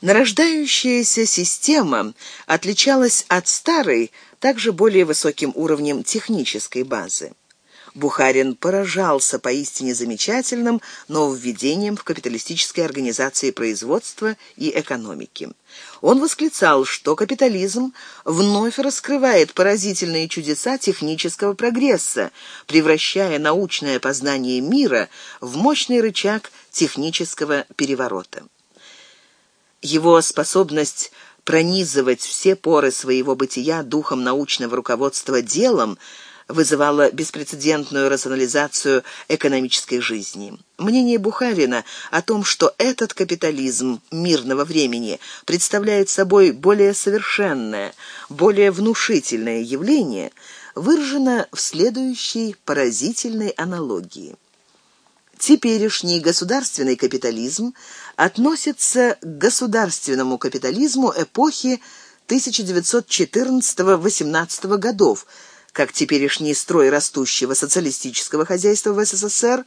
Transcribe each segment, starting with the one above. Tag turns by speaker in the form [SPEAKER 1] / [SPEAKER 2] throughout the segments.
[SPEAKER 1] Нарождающаяся система отличалась от старой также более высоким уровнем технической базы. Бухарин поражался поистине замечательным нововведением в капиталистической организации производства и экономики. Он восклицал, что капитализм вновь раскрывает поразительные чудеса технического прогресса, превращая научное познание мира в мощный рычаг технического переворота. Его способность пронизывать все поры своего бытия духом научного руководства делом вызывала беспрецедентную рационализацию экономической жизни. Мнение Бухарина о том, что этот капитализм мирного времени представляет собой более совершенное, более внушительное явление, выражено в следующей поразительной аналогии. Теперешний государственный капитализм относится к государственному капитализму эпохи 1914-18 годов, как теперешний строй растущего социалистического хозяйства в СССР,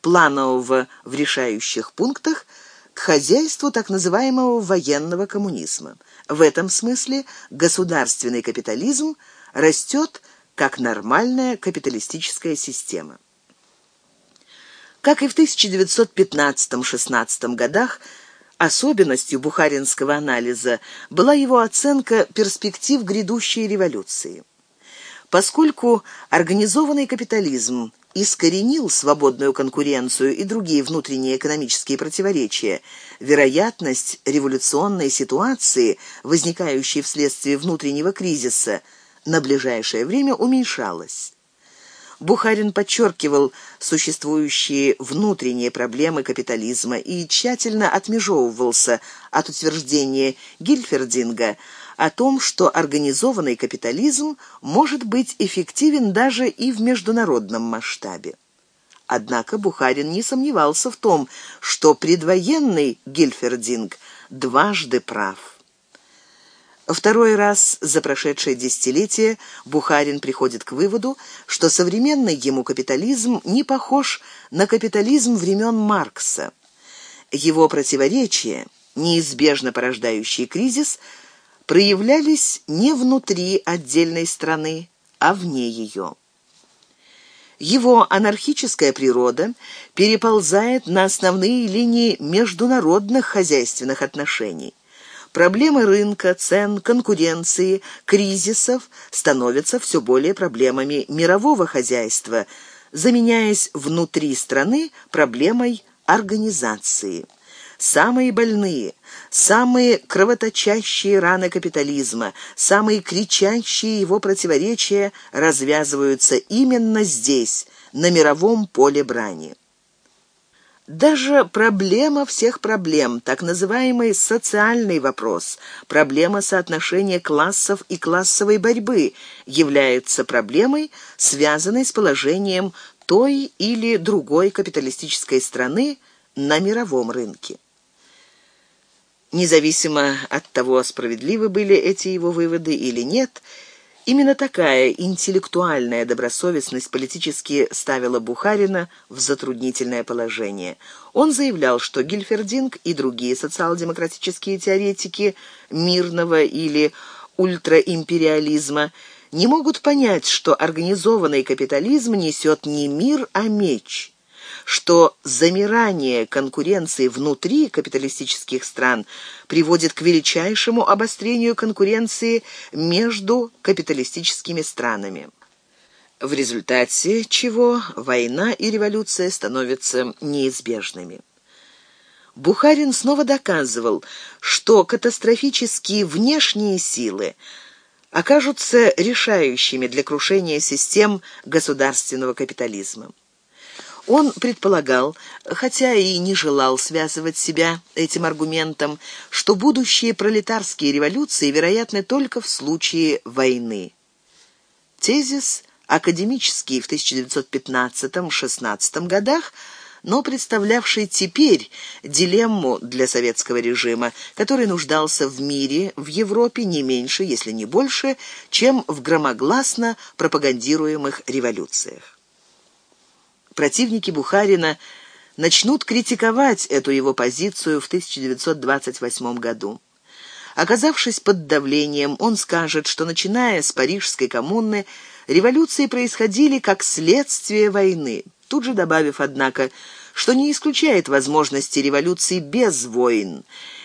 [SPEAKER 1] планового в решающих пунктах, к хозяйству так называемого военного коммунизма. В этом смысле государственный капитализм растет как нормальная капиталистическая система. Как и в 1915-16 годах, особенностью бухаринского анализа была его оценка перспектив грядущей революции. Поскольку организованный капитализм искоренил свободную конкуренцию и другие внутренние экономические противоречия, вероятность революционной ситуации, возникающей вследствие внутреннего кризиса, на ближайшее время уменьшалась. Бухарин подчеркивал существующие внутренние проблемы капитализма и тщательно отмежевывался от утверждения Гильфердинга о том, что организованный капитализм может быть эффективен даже и в международном масштабе. Однако Бухарин не сомневался в том, что предвоенный Гильфердинг дважды прав. Второй раз за прошедшее десятилетие Бухарин приходит к выводу, что современный ему капитализм не похож на капитализм времен Маркса. Его противоречия, неизбежно порождающие кризис, проявлялись не внутри отдельной страны, а вне ее. Его анархическая природа переползает на основные линии международных хозяйственных отношений. Проблемы рынка, цен, конкуренции, кризисов становятся все более проблемами мирового хозяйства, заменяясь внутри страны проблемой организации. Самые больные, самые кровоточащие раны капитализма, самые кричащие его противоречия развязываются именно здесь, на мировом поле брани. Даже проблема всех проблем, так называемый социальный вопрос, проблема соотношения классов и классовой борьбы, является проблемой, связанной с положением той или другой капиталистической страны на мировом рынке. Независимо от того, справедливы были эти его выводы или нет, Именно такая интеллектуальная добросовестность политически ставила Бухарина в затруднительное положение. Он заявлял, что Гильфердинг и другие социал-демократические теоретики мирного или ультраимпериализма не могут понять, что организованный капитализм несет не мир, а меч что замирание конкуренции внутри капиталистических стран приводит к величайшему обострению конкуренции между капиталистическими странами. В результате чего война и революция становятся неизбежными. Бухарин снова доказывал, что катастрофические внешние силы окажутся решающими для крушения систем государственного капитализма. Он предполагал, хотя и не желал связывать себя этим аргументом, что будущие пролетарские революции вероятны только в случае войны. Тезис академический в 1915-16 годах, но представлявший теперь дилемму для советского режима, который нуждался в мире в Европе не меньше, если не больше, чем в громогласно пропагандируемых революциях. Противники Бухарина начнут критиковать эту его позицию в 1928 году. Оказавшись под давлением, он скажет, что начиная с Парижской коммуны революции происходили как следствие войны, тут же добавив, однако, что не исключает возможности революции без войн.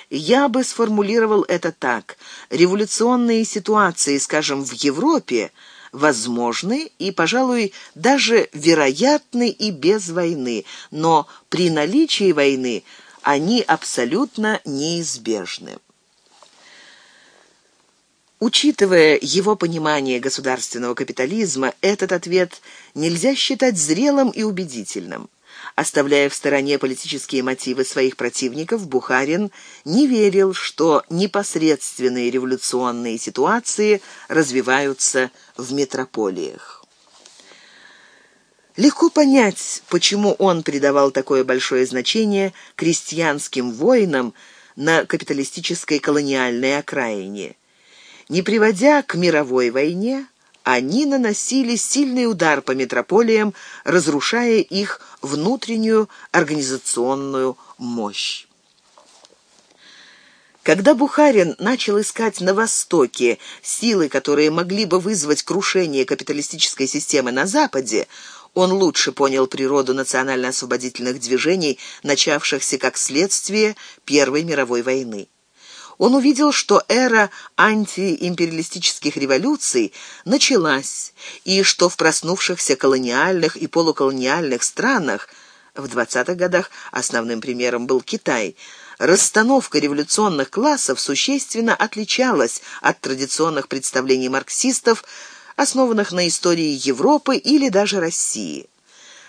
[SPEAKER 1] Я бы сформулировал это так. Революционные ситуации, скажем, в Европе, возможны и, пожалуй, даже вероятны и без войны, но при наличии войны они абсолютно неизбежны. Учитывая его понимание государственного капитализма, этот ответ нельзя считать зрелым и убедительным. Оставляя в стороне политические мотивы своих противников, Бухарин не верил, что непосредственные революционные ситуации развиваются в метрополиях. Легко понять, почему он придавал такое большое значение крестьянским войнам на капиталистической колониальной окраине. Не приводя к мировой войне, они наносили сильный удар по метрополиям, разрушая их внутреннюю организационную мощь. Когда Бухарин начал искать на Востоке силы, которые могли бы вызвать крушение капиталистической системы на Западе, он лучше понял природу национально-освободительных движений, начавшихся как следствие Первой мировой войны он увидел, что эра антиимпериалистических революций началась, и что в проснувшихся колониальных и полуколониальных странах в 20-х годах основным примером был Китай. Расстановка революционных классов существенно отличалась от традиционных представлений марксистов, основанных на истории Европы или даже России.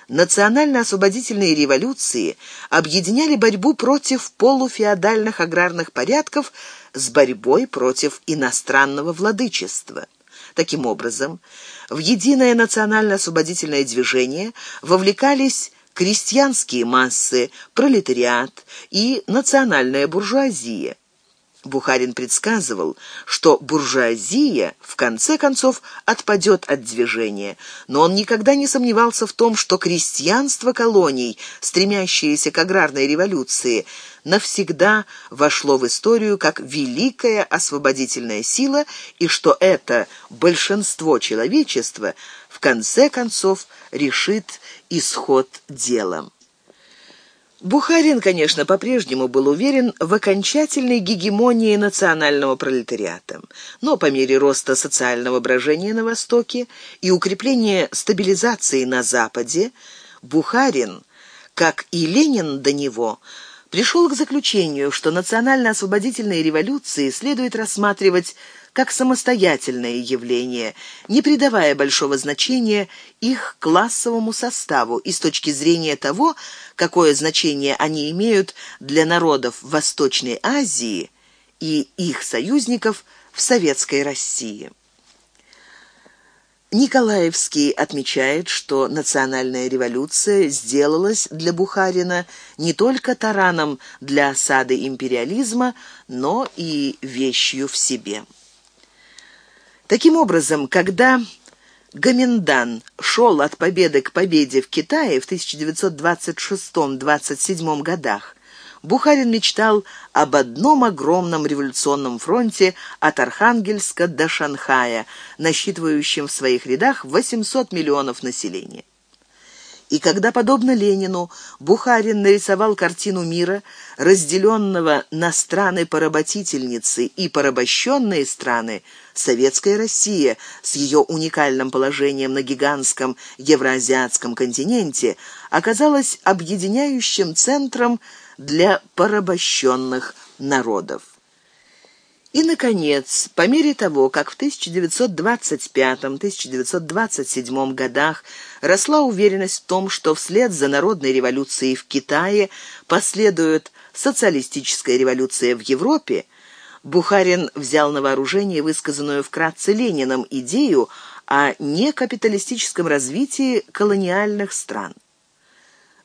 [SPEAKER 1] Национально-освободительные революции объединяли борьбу против полуфеодальных аграрных порядков с борьбой против иностранного владычества. Таким образом, в единое национально-освободительное движение вовлекались крестьянские массы, пролетариат и национальная буржуазия. Бухарин предсказывал, что буржуазия в конце концов отпадет от движения, но он никогда не сомневался в том, что крестьянство колоний, стремящееся к аграрной революции, навсегда вошло в историю как великая освободительная сила и что это большинство человечества в конце концов решит исход дела. Бухарин, конечно, по-прежнему был уверен в окончательной гегемонии национального пролетариата. Но по мере роста социального брожения на Востоке и укрепления стабилизации на Западе, Бухарин, как и Ленин до него, пришел к заключению, что национально-освободительные революции следует рассматривать как самостоятельное явление, не придавая большого значения их классовому составу и с точки зрения того, какое значение они имеют для народов Восточной Азии и их союзников в Советской России. Николаевский отмечает, что национальная революция сделалась для Бухарина не только тараном для осады империализма, но и вещью в себе. Таким образом, когда Гоминдан шел от победы к победе в Китае в 1926-27 годах, Бухарин мечтал об одном огромном революционном фронте от Архангельска до Шанхая, насчитывающем в своих рядах 800 миллионов населения. И когда, подобно Ленину, Бухарин нарисовал картину мира, разделенного на страны-поработительницы и порабощенные страны, Советская Россия с ее уникальным положением на гигантском евроазиатском континенте оказалась объединяющим центром для порабощенных народов. И, наконец, по мере того, как в 1925-1927 годах росла уверенность в том, что вслед за народной революцией в Китае последует социалистическая революция в Европе, Бухарин взял на вооружение высказанную вкратце Лениным идею о некапиталистическом развитии колониальных стран.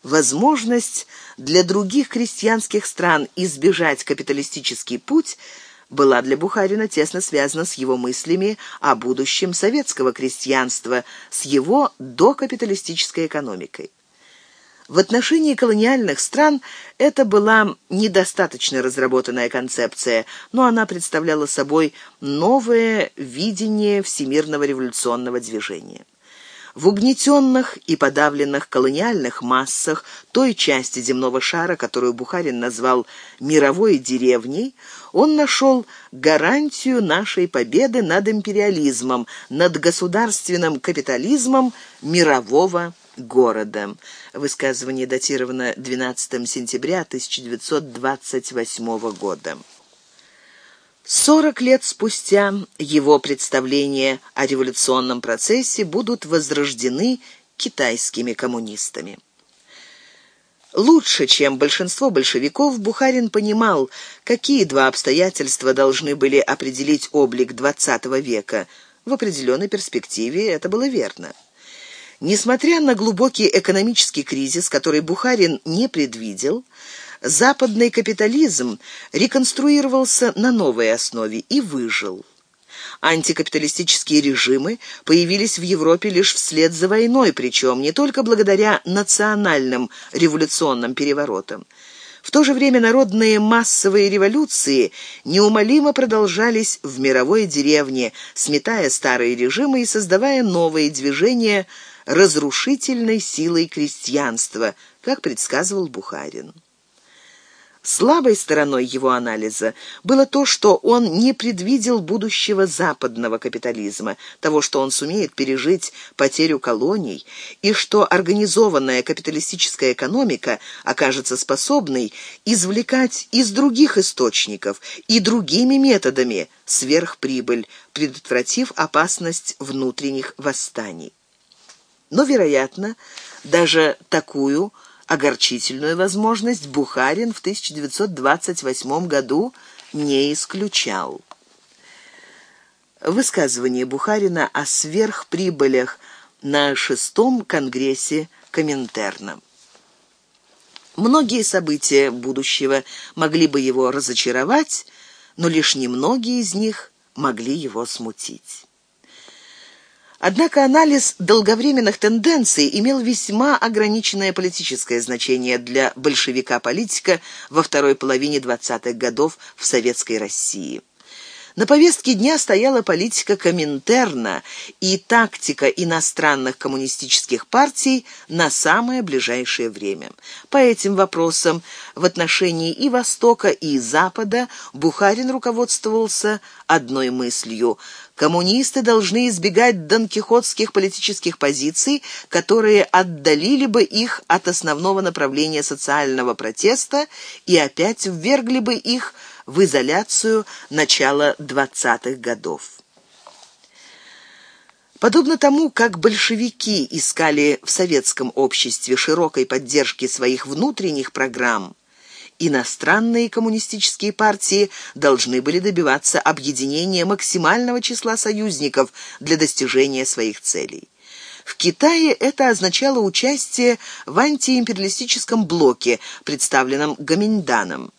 [SPEAKER 1] Возможность для других крестьянских стран избежать капиталистический путь – была для Бухарина тесно связана с его мыслями о будущем советского крестьянства, с его докапиталистической экономикой. В отношении колониальных стран это была недостаточно разработанная концепция, но она представляла собой новое видение всемирного революционного движения. В угнетенных и подавленных колониальных массах той части земного шара, которую Бухарин назвал «мировой деревней», он нашел гарантию нашей победы над империализмом, над государственным капитализмом мирового города. Высказывание датировано 12 сентября 1928 года. Сорок лет спустя его представления о революционном процессе будут возрождены китайскими коммунистами. Лучше, чем большинство большевиков, Бухарин понимал, какие два обстоятельства должны были определить облик XX века. В определенной перспективе это было верно. Несмотря на глубокий экономический кризис, который Бухарин не предвидел, западный капитализм реконструировался на новой основе и выжил. Антикапиталистические режимы появились в Европе лишь вслед за войной, причем не только благодаря национальным революционным переворотам. В то же время народные массовые революции неумолимо продолжались в мировой деревне, сметая старые режимы и создавая новые движения разрушительной силой крестьянства, как предсказывал Бухарин. Слабой стороной его анализа было то, что он не предвидел будущего западного капитализма, того, что он сумеет пережить потерю колоний, и что организованная капиталистическая экономика окажется способной извлекать из других источников и другими методами сверхприбыль, предотвратив опасность внутренних восстаний. Но, вероятно, даже такую огорчительную возможность Бухарин в 1928 году не исключал. Высказывание Бухарина о сверхприбылях на шестом конгрессе Коминтерна. Многие события будущего могли бы его разочаровать, но лишь немногие из них могли его смутить. Однако анализ долговременных тенденций имел весьма ограниченное политическое значение для большевика-политика во второй половине 20-х годов в Советской России. На повестке дня стояла политика Коминтерна и тактика иностранных коммунистических партий на самое ближайшее время. По этим вопросам в отношении и Востока, и Запада Бухарин руководствовался одной мыслью – коммунисты должны избегать донкихотских политических позиций, которые отдалили бы их от основного направления социального протеста и опять ввергли бы их в изоляцию начала 20-х годов. Подобно тому, как большевики искали в советском обществе широкой поддержки своих внутренних программ, иностранные коммунистические партии должны были добиваться объединения максимального числа союзников для достижения своих целей. В Китае это означало участие в антиимпериалистическом блоке, представленном Гоминьданом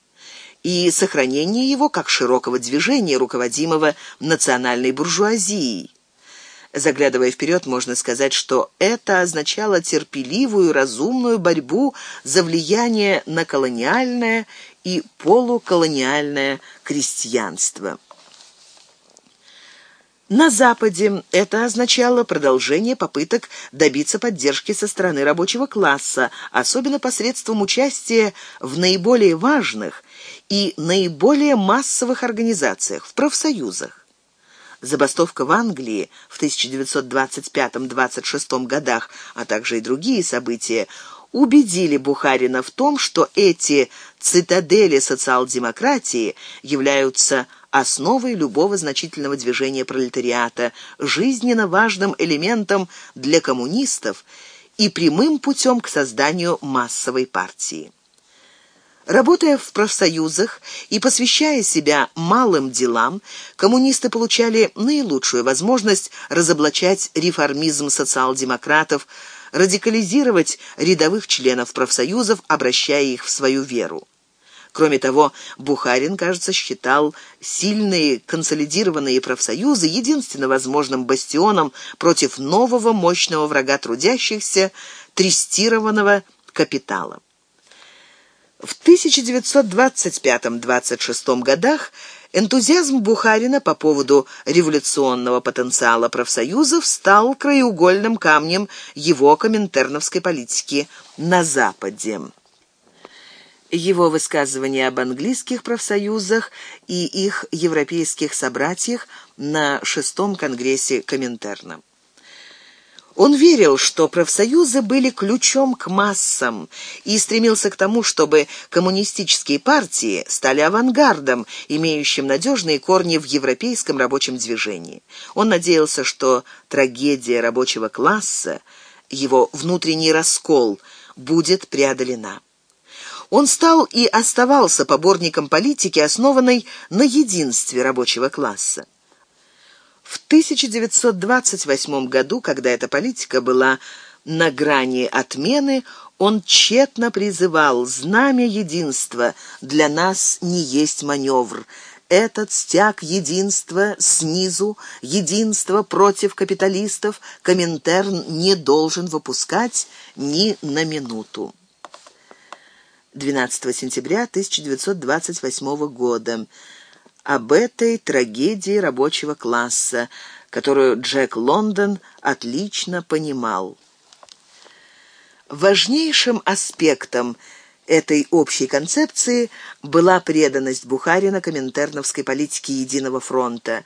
[SPEAKER 1] и сохранение его как широкого движения, руководимого национальной буржуазией. Заглядывая вперед, можно сказать, что это означало терпеливую, разумную борьбу за влияние на колониальное и полуколониальное крестьянство. На Западе это означало продолжение попыток добиться поддержки со стороны рабочего класса, особенно посредством участия в наиболее важных и наиболее массовых организациях, в профсоюзах. Забастовка в Англии в 1925-26 годах, а также и другие события убедили Бухарина в том, что эти цитадели социал-демократии являются основой любого значительного движения пролетариата, жизненно важным элементом для коммунистов и прямым путем к созданию массовой партии. Работая в профсоюзах и посвящая себя малым делам, коммунисты получали наилучшую возможность разоблачать реформизм социал-демократов, радикализировать рядовых членов профсоюзов, обращая их в свою веру. Кроме того, Бухарин, кажется, считал сильные консолидированные профсоюзы единственно возможным бастионом против нового мощного врага трудящихся, трестированного капитала. В 1925-26 годах энтузиазм Бухарина по поводу революционного потенциала профсоюзов стал краеугольным камнем его коминтерновской политики на Западе. Его высказывания об английских профсоюзах и их европейских собратьях на шестом конгрессе Коминтерна. Он верил, что профсоюзы были ключом к массам и стремился к тому, чтобы коммунистические партии стали авангардом, имеющим надежные корни в европейском рабочем движении. Он надеялся, что трагедия рабочего класса, его внутренний раскол, будет преодолена. Он стал и оставался поборником политики, основанной на единстве рабочего класса. В 1928 году, когда эта политика была на грани отмены, он тщетно призывал «Знамя единства для нас не есть маневр». Этот стяг единства снизу, единства против капиталистов, Коминтерн не должен выпускать ни на минуту. 12 сентября 1928 года об этой трагедии рабочего класса, которую Джек Лондон отлично понимал. Важнейшим аспектом этой общей концепции была преданность Бухарина коминтерновской политике Единого фронта.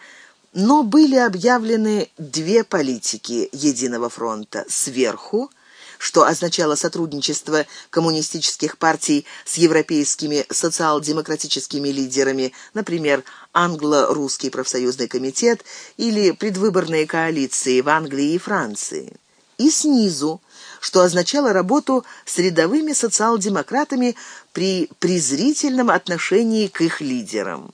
[SPEAKER 1] Но были объявлены две политики Единого фронта – сверху что означало сотрудничество коммунистических партий с европейскими социал-демократическими лидерами, например, англо-русский профсоюзный комитет или предвыборные коалиции в Англии и Франции. И снизу, что означало работу с рядовыми социал-демократами при презрительном отношении к их лидерам.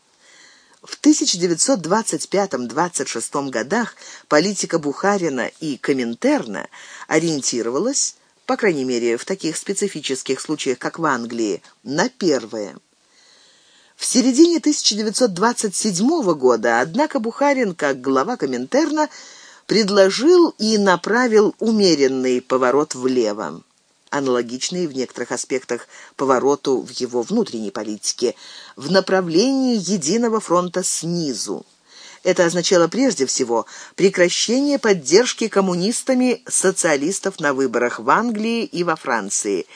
[SPEAKER 1] В 1925-26 годах политика Бухарина и Коминтерна ориентировалась, по крайней мере в таких специфических случаях, как в Англии, на первое. В середине 1927 года, однако, Бухарин, как глава Коминтерна, предложил и направил умеренный поворот влево аналогичные в некоторых аспектах повороту в его внутренней политике, в направлении единого фронта снизу. Это означало прежде всего прекращение поддержки коммунистами социалистов на выборах в Англии и во Франции,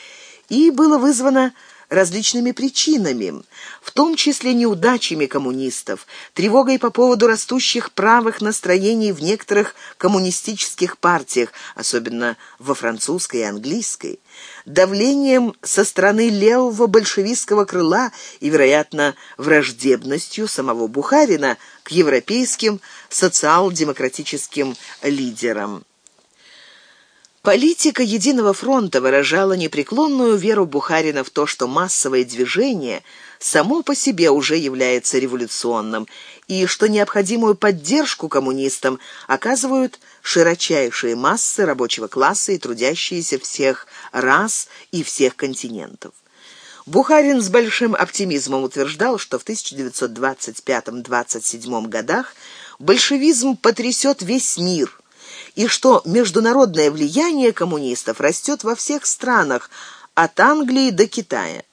[SPEAKER 1] и было вызвано различными причинами, в том числе неудачами коммунистов, тревогой по поводу растущих правых настроений в некоторых коммунистических партиях, особенно во французской и английской, давлением со стороны левого большевистского крыла и, вероятно, враждебностью самого Бухарина к европейским социал-демократическим лидерам. Политика Единого фронта выражала непреклонную веру Бухарина в то, что массовое движение само по себе уже является революционным, и что необходимую поддержку коммунистам оказывают широчайшие массы рабочего класса и трудящиеся всех рас и всех континентов. Бухарин с большим оптимизмом утверждал, что в 1925-27 годах большевизм потрясет весь мир – и что международное влияние коммунистов растет во всех странах, от Англии до Китая.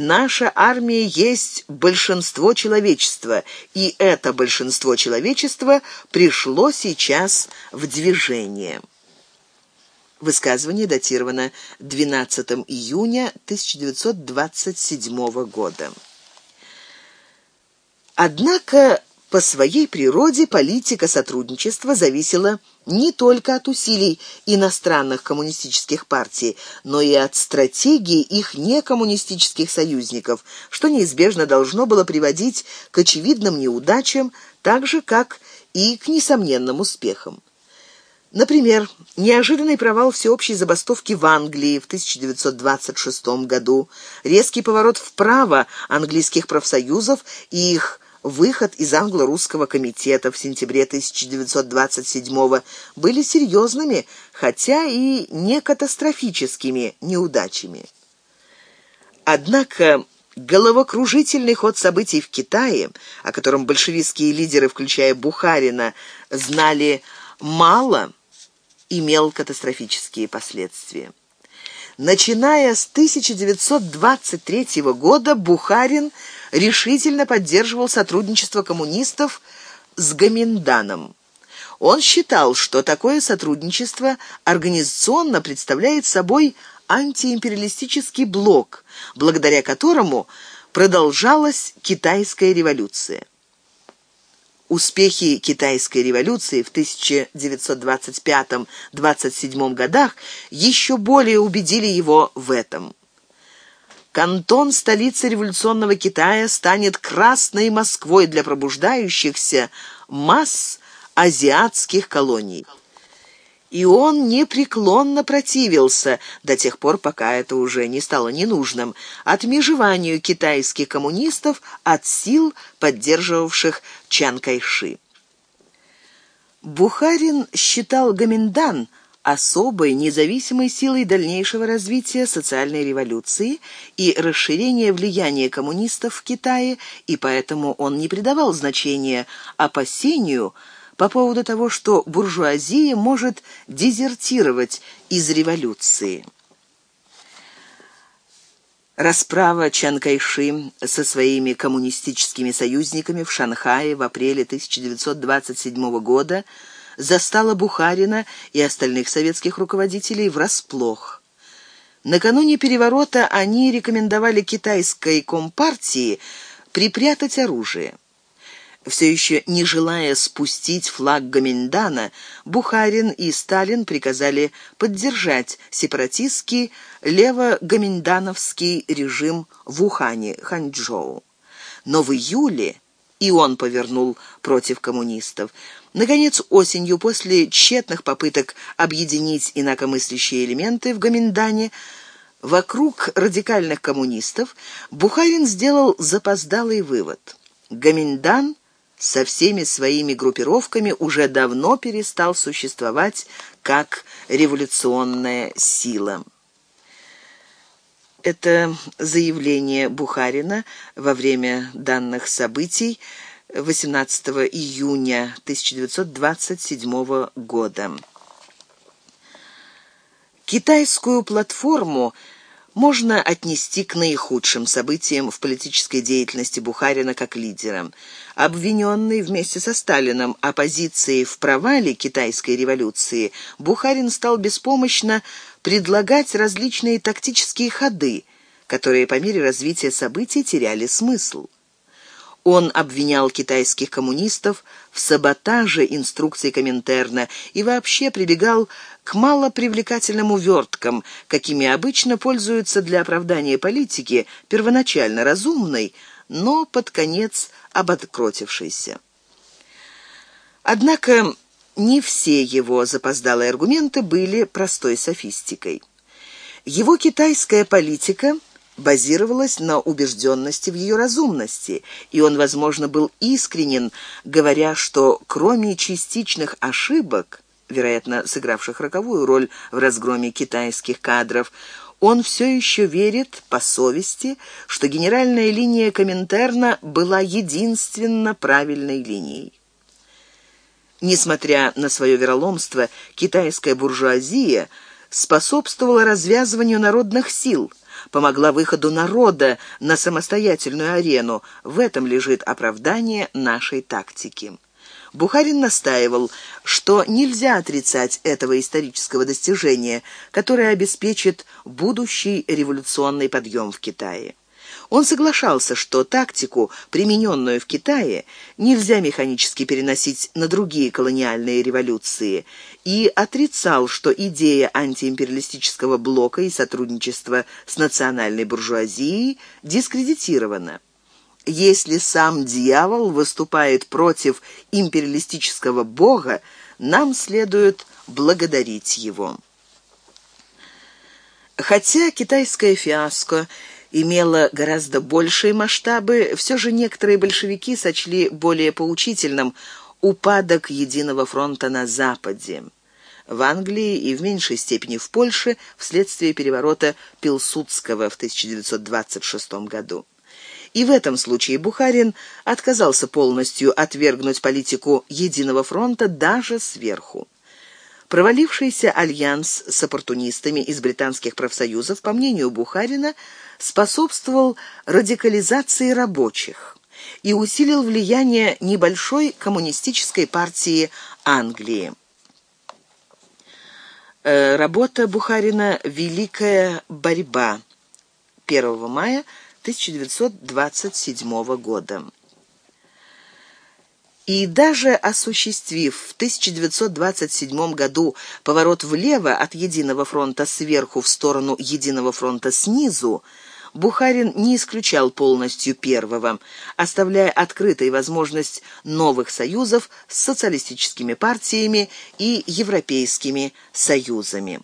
[SPEAKER 1] Наша армия есть большинство человечества, и это большинство человечества пришло сейчас в движение. Высказывание датировано 12 июня 1927 года. Однако по своей природе политика сотрудничества зависела не только от усилий иностранных коммунистических партий, но и от стратегии их некоммунистических союзников, что неизбежно должно было приводить к очевидным неудачам, так же, как и к несомненным успехам. Например, неожиданный провал всеобщей забастовки в Англии в 1926 году, резкий поворот вправо английских профсоюзов и их выход из англо-русского комитета в сентябре 1927 были серьезными, хотя и не катастрофическими неудачами. Однако головокружительный ход событий в Китае, о котором большевистские лидеры, включая Бухарина, знали мало, имел катастрофические последствия. Начиная с 1923 года Бухарин решительно поддерживал сотрудничество коммунистов с Гоминданом. Он считал, что такое сотрудничество организационно представляет собой антиимпериалистический блок, благодаря которому продолжалась китайская революция. Успехи китайской революции в 1925-27 годах еще более убедили его в этом. Кантон, столица революционного Китая, станет красной Москвой для пробуждающихся масс азиатских колоний. И он непреклонно противился, до тех пор, пока это уже не стало ненужным, отмежеванию китайских коммунистов от сил, поддерживавших Чан Кайши. Бухарин считал Гоминдан особой независимой силой дальнейшего развития социальной революции и расширения влияния коммунистов в Китае, и поэтому он не придавал значения опасению, по поводу того, что буржуазия может дезертировать из революции. Расправа Чан Кайши со своими коммунистическими союзниками в Шанхае в апреле 1927 года застала Бухарина и остальных советских руководителей врасплох. Накануне переворота они рекомендовали китайской компартии припрятать оружие. Все еще не желая спустить флаг Гоминдана, Бухарин и Сталин приказали поддержать сепаратистский лево-гоминдановский режим в Ухане, Ханчжоу. Но в июле и он повернул против коммунистов. Наконец, осенью, после тщетных попыток объединить инакомыслящие элементы в Гоминдане, вокруг радикальных коммунистов Бухарин сделал запоздалый вывод. Гоминдан со всеми своими группировками уже давно перестал существовать как революционная сила. Это заявление Бухарина во время данных событий 18 июня 1927 года. Китайскую платформу можно отнести к наихудшим событиям в политической деятельности Бухарина как лидера. Обвиненный вместе со Сталином оппозицией в провале китайской революции, Бухарин стал беспомощно предлагать различные тактические ходы, которые по мере развития событий теряли смысл. Он обвинял китайских коммунистов в саботаже инструкций Коминтерна и вообще прибегал к малопривлекательным уверткам, какими обычно пользуются для оправдания политики, первоначально разумной, но под конец обанкротившейся. Однако не все его запоздалые аргументы были простой софистикой. Его китайская политика базировалась на убежденности в ее разумности, и он, возможно, был искренен, говоря, что кроме частичных ошибок, вероятно, сыгравших роковую роль в разгроме китайских кадров, он все еще верит по совести, что генеральная линия Коминтерна была единственно правильной линией. Несмотря на свое вероломство, китайская буржуазия способствовала развязыванию народных сил, помогла выходу народа на самостоятельную арену. В этом лежит оправдание нашей тактики. Бухарин настаивал, что нельзя отрицать этого исторического достижения, которое обеспечит будущий революционный подъем в Китае. Он соглашался, что тактику, примененную в Китае, нельзя механически переносить на другие колониальные революции, и отрицал, что идея антиимпериалистического блока и сотрудничества с национальной буржуазией дискредитирована. Если сам дьявол выступает против империалистического бога, нам следует благодарить его. Хотя китайская фиаско имела гораздо большие масштабы, все же некоторые большевики сочли более поучительным упадок единого фронта на Западе. В Англии и в меньшей степени в Польше вследствие переворота Пилсудского в 1926 году. И в этом случае Бухарин отказался полностью отвергнуть политику единого фронта даже сверху. Провалившийся альянс с оппортунистами из британских профсоюзов, по мнению Бухарина, способствовал радикализации рабочих и усилил влияние небольшой коммунистической партии Англии. Э, работа Бухарина «Великая борьба» 1 мая 1927 года. И даже осуществив в 1927 году поворот влево от Единого фронта сверху в сторону Единого фронта снизу, Бухарин не исключал полностью первого, оставляя открытой возможность новых союзов с социалистическими партиями и европейскими союзами.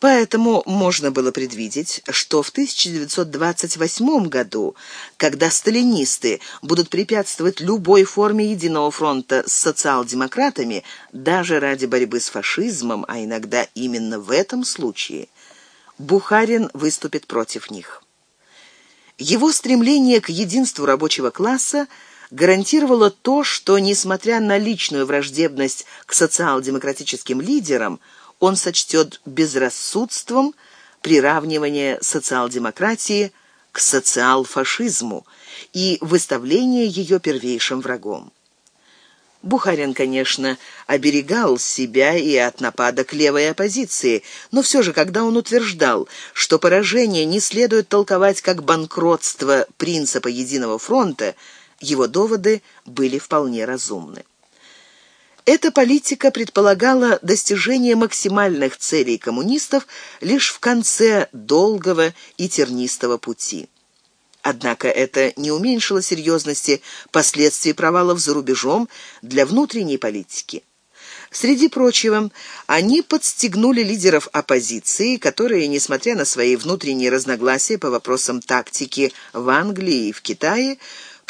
[SPEAKER 1] Поэтому можно было предвидеть, что в 1928 году, когда сталинисты будут препятствовать любой форме единого фронта с социал-демократами, даже ради борьбы с фашизмом, а иногда именно в этом случае, Бухарин выступит против них. Его стремление к единству рабочего класса гарантировало то, что, несмотря на личную враждебность к социал-демократическим лидерам, он сочтет безрассудством приравнивание социал-демократии к социал-фашизму и выставление ее первейшим врагом. Бухарин, конечно, оберегал себя и от нападок левой оппозиции, но все же, когда он утверждал, что поражение не следует толковать как банкротство принципа единого фронта, его доводы были вполне разумны. Эта политика предполагала достижение максимальных целей коммунистов лишь в конце долгого и тернистого пути. Однако это не уменьшило серьезности последствий провалов за рубежом для внутренней политики. Среди прочего, они подстегнули лидеров оппозиции, которые, несмотря на свои внутренние разногласия по вопросам тактики в Англии и в Китае,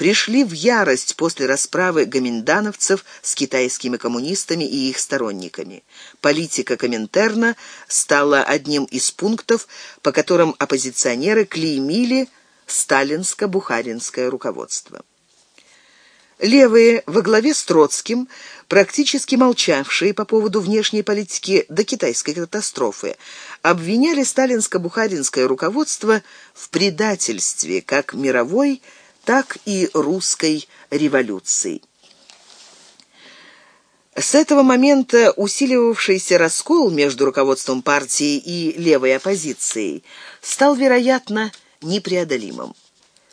[SPEAKER 1] пришли в ярость после расправы гоминдановцев с китайскими коммунистами и их сторонниками. Политика Коминтерна стала одним из пунктов, по которым оппозиционеры клеймили сталинско-бухаринское руководство. Левые во главе с Троцким, практически молчавшие по поводу внешней политики до китайской катастрофы, обвиняли сталинско-бухаринское руководство в предательстве как мировой, так и русской революции. С этого момента усиливавшийся раскол между руководством партии и левой оппозицией стал, вероятно, непреодолимым.